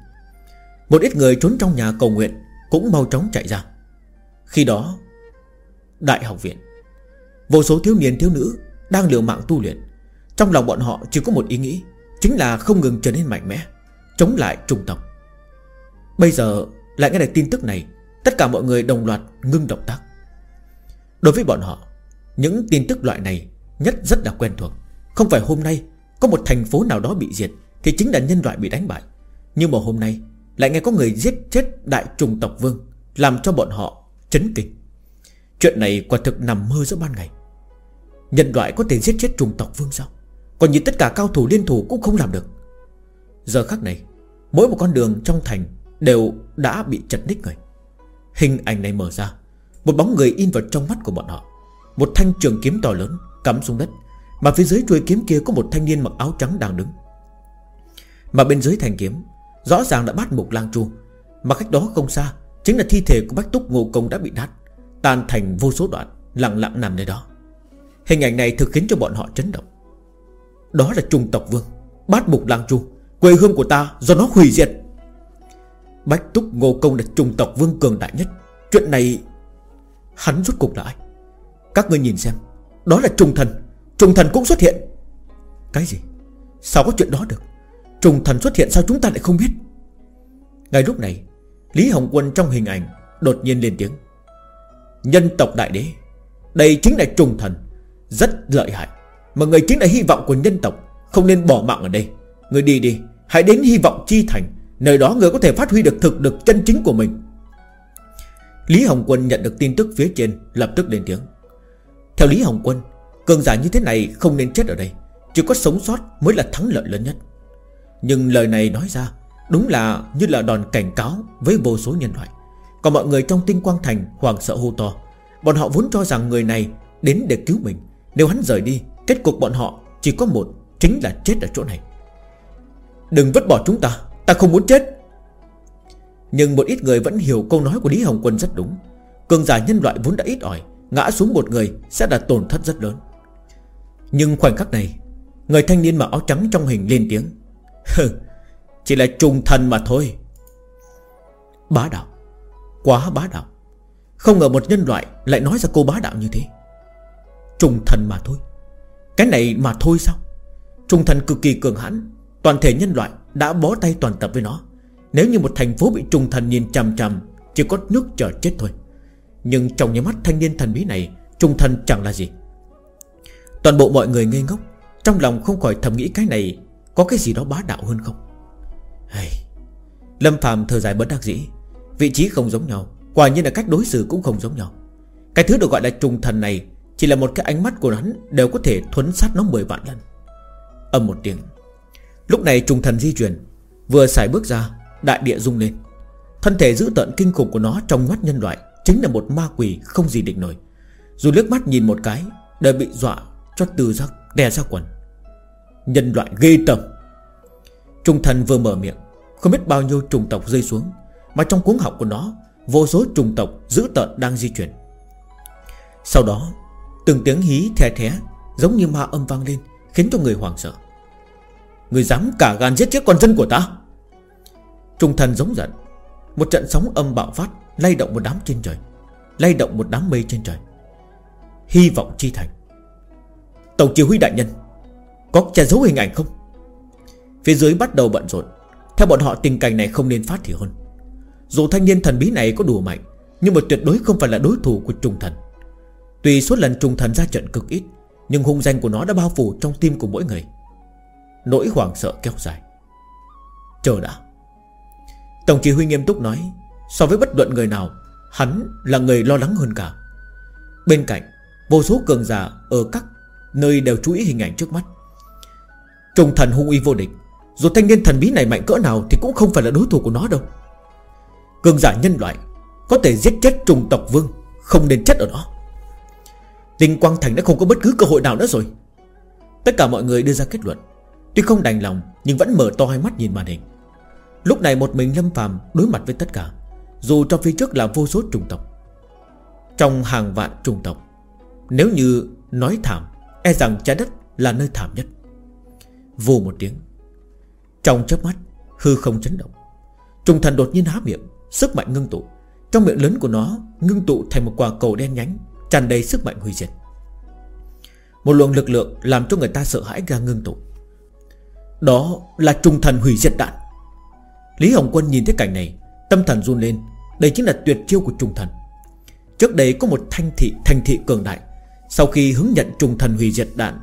Một ít người trốn trong nhà cầu nguyện Cũng mau chóng chạy ra. Khi đó, Đại học viện. Vô số thiếu niên, thiếu nữ Đang liều mạng tu luyện. Trong lòng bọn họ chỉ có một ý nghĩ, Chính là không ngừng trở nên mạnh mẽ, Chống lại trung tộc. Bây giờ lại nghe được tin tức này, Tất cả mọi người đồng loạt ngưng động tác. Đối với bọn họ, Những tin tức loại này Nhất rất là quen thuộc. Không phải hôm nay Có một thành phố nào đó bị diệt Thì chính là nhân loại bị đánh bại. Nhưng mà hôm nay Lại nghe có người giết chết đại trùng tộc vương, Làm cho bọn họ chấn kinh. Chuyện này quả thực nằm mơ giữa ban ngày. Nhân loại có thể giết chết trùng tộc vương sao Còn nhìn tất cả cao thủ liên thủ cũng không làm được. Giờ khắc này, Mỗi một con đường trong thành Đều đã bị chật ních người. Hình ảnh này mở ra, Một bóng người in vào trong mắt của bọn họ. Một thanh trường kiếm to lớn Cắm xuống đất, Mà phía dưới chuôi kiếm kia có một thanh niên mặc áo trắng đang đứng. Mà bên dưới thanh kiếm, Rõ ràng đã bắt một lang chu, Mà cách đó không xa Chính là thi thể của Bách Túc Ngô Công đã bị đát Tan thành vô số đoạn, Lặng lặng nằm nơi đó. Hình ảnh này thực khiến cho bọn họ chấn động. Đó là trung tộc vương, Bát mục lang chu. Quê hương của ta do nó hủy diệt. Bách Túc Ngô Công là trung tộc vương cường đại nhất. Chuyện này, Hắn rút cục là ai? Các ngươi nhìn xem, Đó là trùng thần. Trùng thần cũng xuất hiện. Cái gì? Sao có chuyện đó được? Trùng thần xuất hiện sao chúng ta lại không biết? Ngay lúc này, Lý Hồng Quân trong hình ảnh Đột nhiên lên tiếng. Nhân tộc đại đế, Đây chính là trùng thần. Rất lợi hại. Mà người chính là hy vọng của nhân tộc, Không nên bỏ mạng ở đây. Người đi đi, Hãy đến hy vọng chi thành, Nơi đó người có thể phát huy được thực lực chân chính của mình. Lý Hồng Quân nhận được tin tức phía trên, Lập tức lên tiếng. Theo Lý Hồng Quân, Cường giả như thế này không nên chết ở đây. Chỉ có sống sót mới là thắng lợi lớn nhất. Nhưng lời này nói ra, Đúng là như là đòn cảnh cáo Với vô số nhân loại. Còn mọi người trong tinh quang thành hoàng sợ hô to. Bọn họ vốn cho rằng người này Đến để cứu mình. Nếu hắn rời đi, Kết cục bọn họ chỉ có một, Chính là chết ở chỗ này. Đừng vứt bỏ chúng ta Ta không muốn chết. Nhưng một ít người vẫn hiểu câu nói của Lý Hồng Quân rất đúng. Cường giả nhân loại vốn đã ít ỏi, Ngã xuống một người sẽ là tổn thất rất lớn. Nhưng khoảnh khắc này, Người thanh niên mặc áo trắng trong hình lên tiếng. Chỉ là trùng thần mà thôi. Bá đạo, Quá bá đạo. Không ngờ một nhân loại lại nói ra câu bá đạo như thế. Trùng thần mà thôi. Cái này mà thôi sao? Trùng thần cực kỳ cường hãn, Toàn thể nhân loại đã bó tay toàn tập với nó. Nếu như một thành phố bị trùng thần nhìn chằm chằm, Chỉ có nước chờ chết thôi. Nhưng trong những mắt thanh niên thần bí này Trùng thần chẳng là gì. Toàn bộ mọi người ngây ngốc, Trong lòng không khỏi thầm nghĩ cái này Có cái gì đó bá đạo hơn không? Hey. Lâm Phạm thở dài bất đắc dĩ. Vị trí không giống nhau, Quả nhiên là cách đối xử cũng không giống nhau. Cái thứ được gọi là trùng thần này chỉ là một cái ánh mắt của hắn Đều có thể thuấn sát nó 10 vạn lần. Âm một tiếng. Lúc này trùng thần di chuyển, Vừa xài bước ra, Đại địa rung lên. Thân thể dữ tợn kinh khủng của nó trong mắt nhân loại Chính là một ma quỷ không gì địch nổi. Dù liếc mắt nhìn một cái, Đều bị dọa cho từ ra, đè ra quần. Nhân loại ghê tởm. Trung thần vừa mở miệng, Không biết bao nhiêu trùng tộc rơi xuống, Mà trong cuốn học của nó, Vô số trùng tộc dữ tợn đang di chuyển. Sau đó Từng tiếng hí thè thé, Giống như ma âm vang lên, Khiến cho người hoảng sợ. Người dám cả gan giết chết con dân của ta? Trung thần giống giận. Một trận sóng âm bạo phát, Lay động một đám trên trời, Lay động một đám mây trên trời. Hy vọng chi thành. Tổng chỉ huy đại nhân, Có che giấu hình ảnh không? Phía dưới bắt đầu bận rộn. Theo bọn họ, tình cảnh này không nên phát thì hơn. Dù thanh niên thần bí này có đủ mạnh, Nhưng mà tuyệt đối không phải là đối thủ của trung thần. Tuy suốt lần trùng thần ra trận cực ít, Nhưng hung danh của nó đã bao phủ trong tim của mỗi người. Nỗi hoảng sợ kéo dài. Chờ đã. Tổng chỉ huy nghiêm túc nói, So với bất luận người nào, Hắn là người lo lắng hơn cả. Bên cạnh, Vô số cường giả ở các nơi đều chú ý hình ảnh trước mắt. Trùng thần hung uy vô địch, Dù thanh niên thần bí này mạnh cỡ nào Thì cũng không phải là đối thủ của nó đâu. Cường giả nhân loại Có thể giết chết trùng tộc vương, Không nên chết ở đó. Tinh Quang Thành đã không có bất cứ cơ hội nào nữa rồi. Tất cả mọi người đưa ra kết luận. Tuy không đành lòng, Nhưng vẫn mở to hai mắt nhìn màn hình. Lúc này một mình Lâm phàm đối mặt với tất cả, Dù trong phía trước là vô số trùng tộc. Trong hàng vạn trùng tộc, Nếu như nói thảm E rằng trái đất là nơi thảm nhất. Vù một tiếng, Trong chớp mắt, hư không chấn động. Trùng thần đột nhiên há miệng, Sức mạnh ngưng tụ. Trong miệng lớn của nó ngưng tụ thành một quả cầu đen nhánh tràn đầy sức mạnh hủy diệt. Một luồng lực lượng Làm cho người ta sợ hãi ra ngưng tụ. Đó là trùng thần hủy diệt đạn. Lý Hồng Quân nhìn thấy cảnh này, Tâm thần run lên. Đây chính là tuyệt chiêu của trùng thần. Trước đây có một thanh thị, thành thị cường đại. Sau khi hứng nhận trùng thần hủy diệt đạn,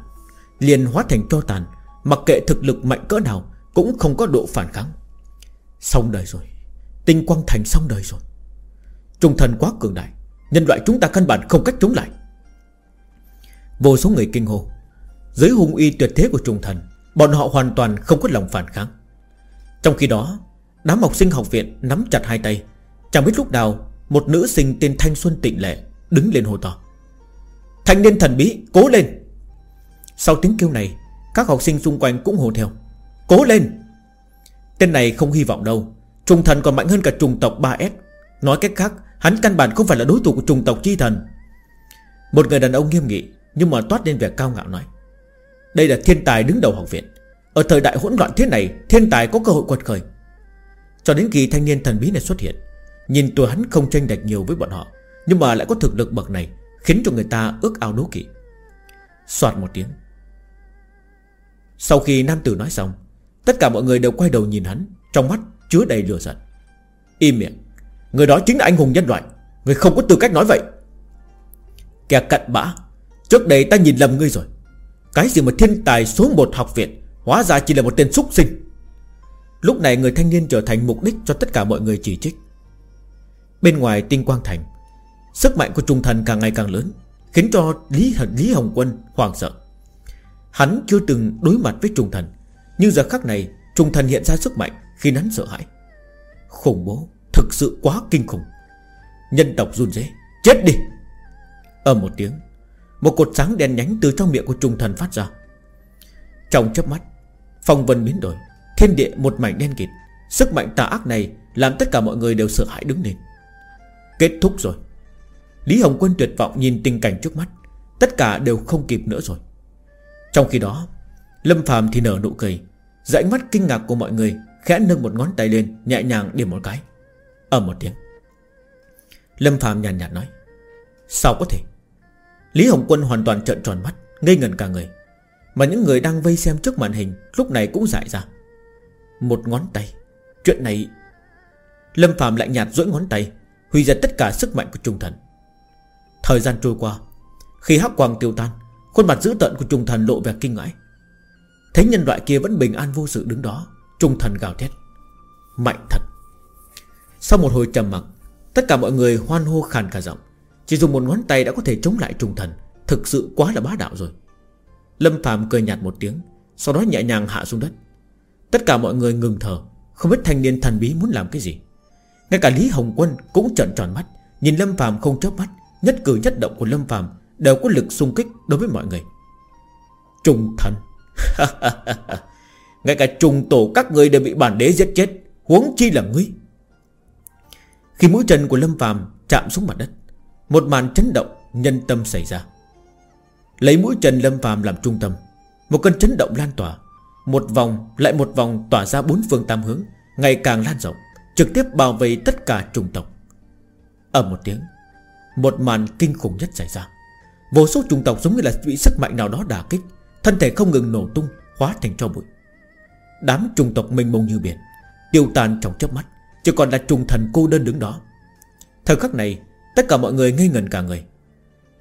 liền hóa thành cho tàn. Mặc kệ thực lực mạnh cỡ nào, Cũng không có độ phản kháng. Xong đời rồi. Tinh quang thành xong đời rồi. Trùng thần quá cường đại. Nhân loại chúng ta căn bản không cách chống lại. Vô số người kinh hô. Dưới hung uy tuyệt thế của trùng thần, Bọn họ hoàn toàn không có lòng phản kháng. Trong khi đó, Đám học sinh học viện nắm chặt hai tay. Chẳng biết lúc nào, Một nữ sinh tên Thanh Xuân tịnh lệ Đứng lên hồ to. Thanh niên thần bí, cố lên! Sau tiếng kêu này, Các học sinh xung quanh cũng hồ theo. Cố lên! Tên này không hy vọng đâu. Trùng thần còn mạnh hơn cả trùng tộc 3S Nói cách khác, Hắn căn bản không phải là đối thủ của trùng tộc chi thần. Một người đàn ông nghiêm nghị, Nhưng mà toát lên vẻ cao ngạo nói, Đây là thiên tài đứng đầu học viện. Ở thời đại hỗn loạn thế này, Thiên tài có cơ hội quật khởi. Cho đến khi thanh niên thần bí này xuất hiện, Nhìn tuổi hắn không tranh đạch nhiều với bọn họ, Nhưng mà lại có thực lực bậc này, Khiến cho người ta ước ao đố kỵ. Xoạt một tiếng. Sau khi nam tử nói xong, Tất cả mọi người đều quay đầu nhìn hắn, Trong mắt chứa đầy lửa giận. Im miệng. Người đó chính là anh hùng nhân loại. Người không có tư cách nói vậy. Kẻ cận bã Trước đây ta nhìn lầm ngươi rồi. Cái gì mà thiên tài số 1 học viện Hóa ra chỉ là một tên súc sinh. Lúc này người thanh niên trở thành mục đích Cho tất cả mọi người chỉ trích. Bên ngoài tinh quang thành Sức mạnh của trung thần càng ngày càng lớn Khiến cho Lý, Lý Hồng Quân hoảng sợ. Hắn chưa từng đối mặt với trung thần Nhưng giờ khắc này Trung thần hiện ra sức mạnh khi hắn sợ hãi. Khủng bố. Thực sự quá kinh khủng. Nhân tộc run rẩy, Chết đi. Ở một tiếng Một cột sáng đen nhánh từ trong miệng của trung thần phát ra. Trong chớp mắt Phong vân biến đổi Thiên địa một mảnh đen kịt. Sức mạnh tà ác này Làm tất cả mọi người đều sợ hãi đứng lên. Kết thúc rồi. Lý Hồng Quân tuyệt vọng nhìn tình cảnh trước mắt Tất cả đều không kịp nữa rồi. Trong khi đó Lâm Phàm thì nở nụ cười Giữa ánh mắt kinh ngạc của mọi người Khẽ nâng một ngón tay lên Nhẹ nhàng điểm một cái. Ở một tiếng. Lâm Phạm nhàn nhạt, nói Sao có thể? Lý Hồng Quân hoàn toàn trợn tròn mắt Ngây ngần cả người. Mà những người đang vây xem trước màn hình Lúc này cũng dại ra. Một ngón tay Chuyện này Lâm Phạm lại nhạt duỗi ngón tay Huy ra tất cả sức mạnh của trung thần. Thời gian trôi qua Khi hắc quang tiêu tan Khuôn mặt dữ tợn của trung thần lộ vẻ kinh ngãi. Thấy nhân loại kia vẫn bình an vô sự đứng đó Trung thần gào thét Mạnh thật! Sau một hồi trầm mặc, Tất cả mọi người hoan hô khàn cả giọng. Chỉ dùng một ngón tay đã có thể chống lại trung thần, Thực sự quá là bá đạo rồi. Lâm Phạm cười nhạt một tiếng, Sau đó nhẹ nhàng hạ xuống đất. Tất cả mọi người ngừng thở, Không biết thanh niên thần bí muốn làm cái gì. Ngay cả Lý Hồng Quân cũng trợn tròn mắt, Nhìn Lâm Phạm không chớp mắt, Nhất cử nhất động của Lâm Phạm Đều có lực xung kích đối với mọi người. Trung thần. Ngay cả trùng tổ các người đều bị bản đế giết chết, Huống chi là ngươi. Khi mũi chân của Lâm Phàm chạm xuống mặt đất, Một màn chấn động nhân tâm xảy ra. Lấy mũi chân Lâm Phàm làm trung tâm, Một cơn chấn động lan tỏa, Một vòng, lại một vòng tỏa ra bốn phương tám hướng, Ngày càng lan rộng, Trực tiếp bao vây tất cả chủng tộc. Ở một tiếng, Một màn kinh khủng nhất xảy ra. Vô số chủng tộc giống như là bị sức mạnh nào đó đả kích, Thân thể không ngừng nổ tung, Hóa thành cho bụi. Đám chủng tộc mênh mông như biển, Tiêu tan trong chớp mắt. Chỉ còn là trùng thần cô đơn đứng đó. Thời khắc này, Tất cả mọi người ngây ngần cả người.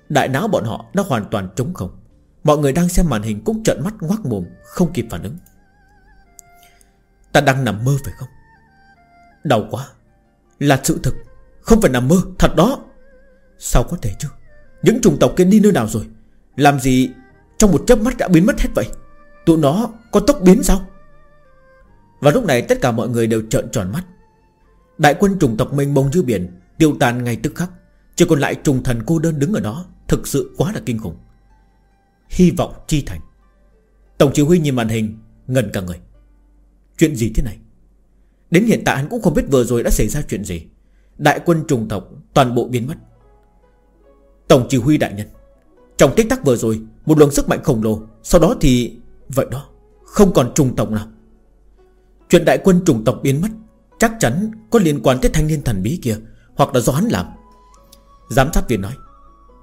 Đại não bọn họ đã hoàn toàn trống không. Mọi người đang xem màn hình cũng trợn mắt ngoác mồm, Không kịp phản ứng. Ta đang nằm mơ phải không? Đau quá. Là sự thực, Không phải nằm mơ, thật đó. Sao có thể chứ? Những trùng tộc kia đi nơi nào rồi? Làm gì trong một chớp mắt đã biến mất hết vậy? Tụi nó có tốc biến sao? Và lúc này tất cả mọi người đều trợn tròn mắt. Đại quân trùng tộc mênh mông như biển, Tiêu tan ngay tức khắc. Chỉ còn lại trùng thần cô đơn đứng ở đó, Thực sự quá là kinh khủng. Hy vọng chi thành. Tổng chỉ huy nhìn màn hình Ngần cả người. Chuyện gì thế này? Đến hiện tại hắn cũng không biết vừa rồi đã xảy ra chuyện gì. Đại quân trùng tộc toàn bộ biến mất. Tổng chỉ huy đại nhân, Trong tích tắc vừa rồi, Một luồng sức mạnh khổng lồ, Sau đó thì, Vậy đó, Không còn trùng tộc nào. Chuyện đại quân trùng tộc biến mất Chắc chắn có liên quan tới thanh niên thần bí kia, Hoặc là do hắn làm. Giám sát viên nói,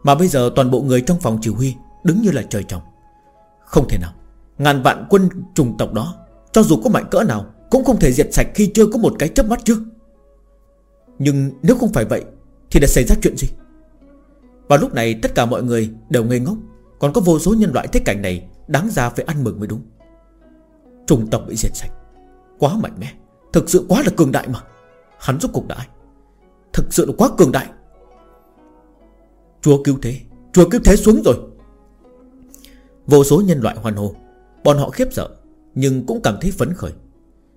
Mà bây giờ toàn bộ người trong phòng chỉ huy Đứng như là trời trồng. Không thể nào, Ngàn vạn quân trùng tộc đó, Cho dù có mạnh cỡ nào, Cũng không thể diệt sạch khi chưa có một cái chớp mắt chứ Nhưng nếu không phải vậy, Thì đã xảy ra chuyện gì? Vào lúc này tất cả mọi người đều ngây ngốc, Còn có vô số nhân loại thế cảnh này Đáng ra phải ăn mừng mới đúng. Trùng tộc bị diệt sạch, Quá mạnh mẽ. Thực sự quá là cường đại mà. Hắn rốt cục đại Thực sự là quá cường đại. Chúa cứu thế. Chúa cứu thế xuống rồi. Vô số nhân loại hoàn hồ Bọn họ khiếp sợ, Nhưng cũng cảm thấy phấn khởi.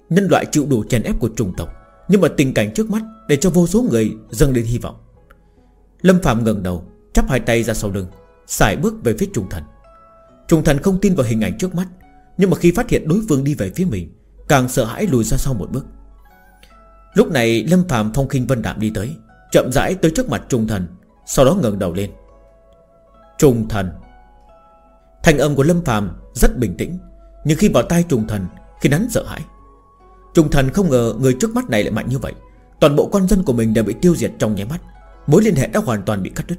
Nhân loại chịu đủ chèn ép của trùng tộc, Nhưng mà tình cảnh trước mắt Để cho vô số người dâng lên hy vọng. Lâm Phạm ngẩng đầu, Chắp hai tay ra sau lưng Xài bước về phía trùng thần. Trùng thần không tin vào hình ảnh trước mắt, Nhưng mà khi phát hiện đối phương đi về phía mình Càng sợ hãi lùi ra sau một bước. Lúc này, Lâm Phạm phong khinh vân đạm đi tới, Chậm rãi tới trước mặt trùng thần, Sau đó ngẩng đầu lên. Trùng thần. Thanh âm của Lâm Phạm rất bình tĩnh, Nhưng khi vào tai trùng thần Khi hắn sợ hãi. Trùng thần không ngờ người trước mắt này lại mạnh như vậy. Toàn bộ con dân của mình đều bị tiêu diệt trong nháy mắt, Mối liên hệ đã hoàn toàn bị cắt đứt.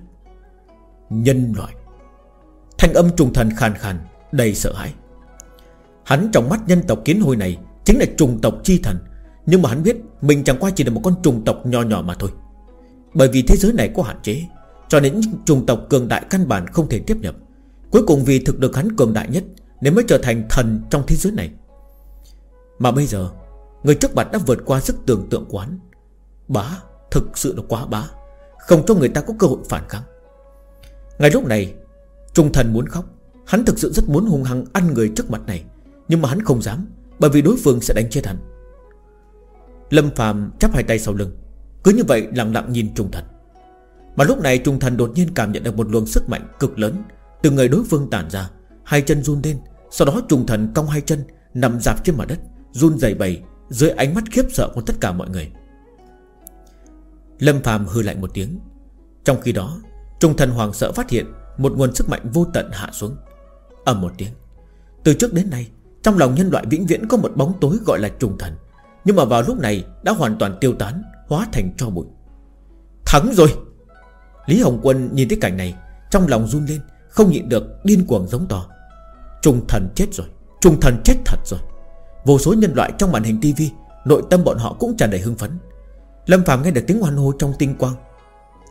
Nhân loại. Thanh âm trùng thần khàn khàn, Đầy sợ hãi. Hắn trong mắt nhân tộc kiến hôi này Chính là trùng tộc chi thần. Nhưng mà hắn biết Mình chẳng qua chỉ là một con trùng tộc nhỏ nhỏ mà thôi. Bởi vì thế giới này có hạn chế, Cho nên những trùng tộc cường đại căn bản không thể tiếp nhập. Cuối cùng vì thực được hắn cường đại nhất, Nên mới trở thành thần trong thế giới này. Mà bây giờ, Người trước mặt đã vượt qua sức tưởng tượng quán Bá, Thực sự là quá bá. Không cho người ta có cơ hội phản kháng. Ngay lúc này Trung thần muốn khóc. Hắn thực sự rất muốn hung hăng ăn người trước mặt này. Nhưng mà hắn không dám. Bởi vì đối phương sẽ đánh chết hắn. Lâm phàm chắp hai tay sau lưng, Cứ như vậy lặng lặng nhìn trùng thần. Mà lúc này trùng thần đột nhiên cảm nhận được một luồng sức mạnh cực lớn Từ người đối phương tản ra, Hai chân run lên, Sau đó trùng thần cong hai chân, Nằm dạp trên mặt đất, Run dày bầy Dưới ánh mắt khiếp sợ của tất cả mọi người. Lâm phàm hư lạnh một tiếng. Trong khi đó, Trung thần hoàng sợ phát hiện một nguồn sức mạnh vô tận hạ xuống. Ầm một tiếng. Từ trước đến nay trong lòng nhân loại vĩnh viễn có một bóng tối gọi là trùng thần, Nhưng mà vào lúc này Đã hoàn toàn tiêu tán, Hóa thành cho bụi. Thắng rồi! Lý Hồng Quân nhìn thấy cảnh này, Trong lòng run lên, Không nhịn được, điên cuồng giống to. Trùng thần chết rồi, Trùng thần chết thật rồi. Vô số nhân loại trong màn hình tivi Nội tâm bọn họ cũng tràn đầy hưng phấn. Lâm Phạm nghe được tiếng hoan hô trong tinh quang.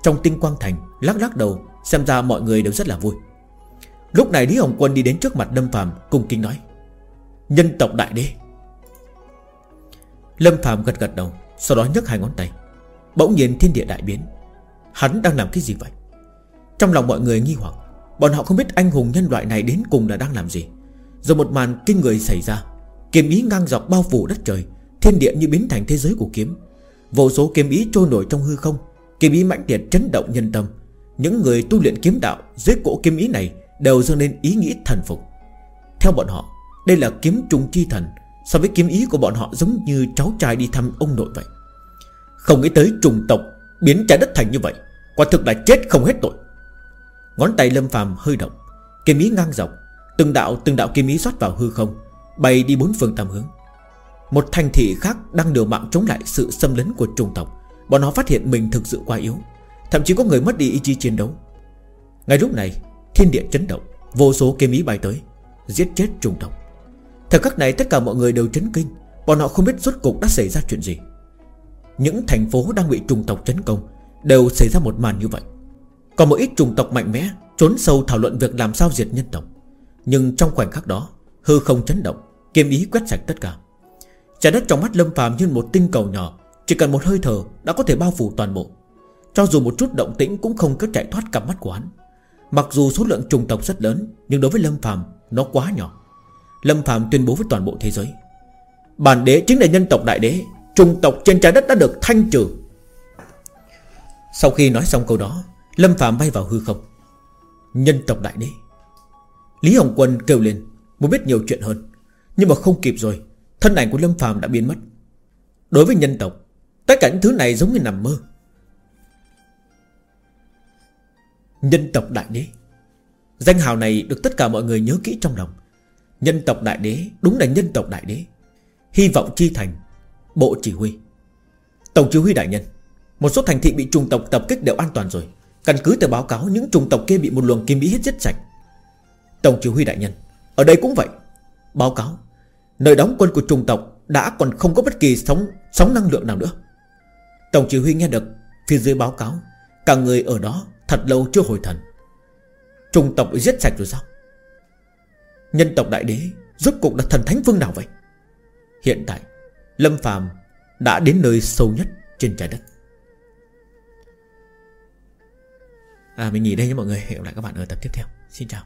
Trong tinh quang thành, Lắc lắc đầu, Xem ra mọi người đều rất là vui. Lúc này Lý Hồng Quân đi đến trước mặt Lâm Phạm Cùng kinh nói Nhân tộc đại đế. Lâm Phạm gật gật đầu, Sau đó nhấc hai ngón tay. Bỗng nhiên thiên địa đại biến. Hắn đang làm cái gì vậy? Trong lòng mọi người nghi hoặc, Bọn họ không biết anh hùng nhân loại này đến cùng là đang làm gì. Rồi một màn kinh người xảy ra, Kiếm ý ngang dọc bao phủ đất trời, Thiên địa như biến thành thế giới của kiếm. Vô số kiếm ý trôi nổi trong hư không, Kiếm ý mãnh liệt chấn động nhân tâm. Những người tu luyện kiếm đạo Dưới cổ kiếm ý này Đều dâng lên ý nghĩ thần phục. Theo bọn họ đây là kiếm trùng chi thần. So với kiếm ý của bọn họ giống như cháu trai đi thăm ông nội vậy. Không nghĩ tới trùng tộc, Biến trái đất thành như vậy. Quả thực là chết không hết tội. Ngón tay lâm phàm hơi động, Kiếm ý ngang dọc. Từng đạo từng đạo kiếm ý rót vào hư không, Bay đi bốn phương tam hướng. Một thành thị khác đang liều mạng chống lại sự xâm lấn của trùng tộc. Bọn họ phát hiện mình thực sự quá yếu, Thậm chí có người mất đi ý chí chiến đấu. Ngay lúc này, Thiên địa chấn động, Vô số kiếm ý bay tới, Giết chết trùng tộc. Thời khắc này tất cả mọi người đều chấn kinh. Bọn họ không biết rốt cục đã xảy ra chuyện gì. Những thành phố đang bị trùng tộc tấn công Đều xảy ra một màn như vậy. Còn một ít trùng tộc mạnh mẽ Trốn sâu thảo luận việc làm sao diệt nhân tộc. Nhưng trong khoảnh khắc đó, Hư không chấn động, Kiếm ý quét sạch tất cả. Trái đất trong mắt lâm phàm như một tinh cầu nhỏ, Chỉ cần một hơi thở đã có thể bao phủ toàn bộ. Cho dù một chút động tĩnh cũng không có chạy thoát cặp mắt của hắn. Mặc dù số lượng trùng tộc rất lớn, Nhưng đối với lâm phàm, nó quá nhỏ. Lâm Phạm tuyên bố với toàn bộ thế giới. Bản đế chính là nhân tộc đại đế Trung tộc trên trái đất đã được thanh trừ. Sau khi nói xong câu đó, Lâm Phạm bay vào hư không. Nhân tộc đại đế. Lý Hồng Quân kêu lên, Muốn biết nhiều chuyện hơn, Nhưng mà không kịp rồi, Thân ảnh của Lâm Phạm đã biến mất. Đối với nhân tộc, Tất cả những thứ này giống như nằm mơ. Nhân tộc đại đế. Danh hào này được tất cả mọi người nhớ kỹ trong lòng. Nhân tộc đại đế, Đúng là nhân tộc đại đế. Hy vọng chi thành, Bộ chỉ huy. Tổng chỉ huy đại nhân, Một số thành thị bị trùng tộc tập kích đều an toàn rồi. Căn cứ từ báo cáo, những trùng tộc kia bị một luồng kim bí hết giết sạch. Tổng chỉ huy đại nhân, Ở đây cũng vậy. Báo cáo, Nơi đóng quân của trùng tộc Đã còn không có bất kỳ sóng sóng năng lượng nào nữa. Tổng chỉ huy nghe được Phía dưới báo cáo, Cả người ở đó thật lâu chưa hồi thần. Trùng tộc giết sạch rồi sao? Nhân tộc đại đế, Rốt cuộc là thần thánh phương nào vậy? Hiện tại, Lâm phàm đã đến nơi sâu nhất trên trái đất. À mình nghỉ đây nha mọi người. Hẹn gặp lại các bạn ở tập tiếp theo. Xin chào.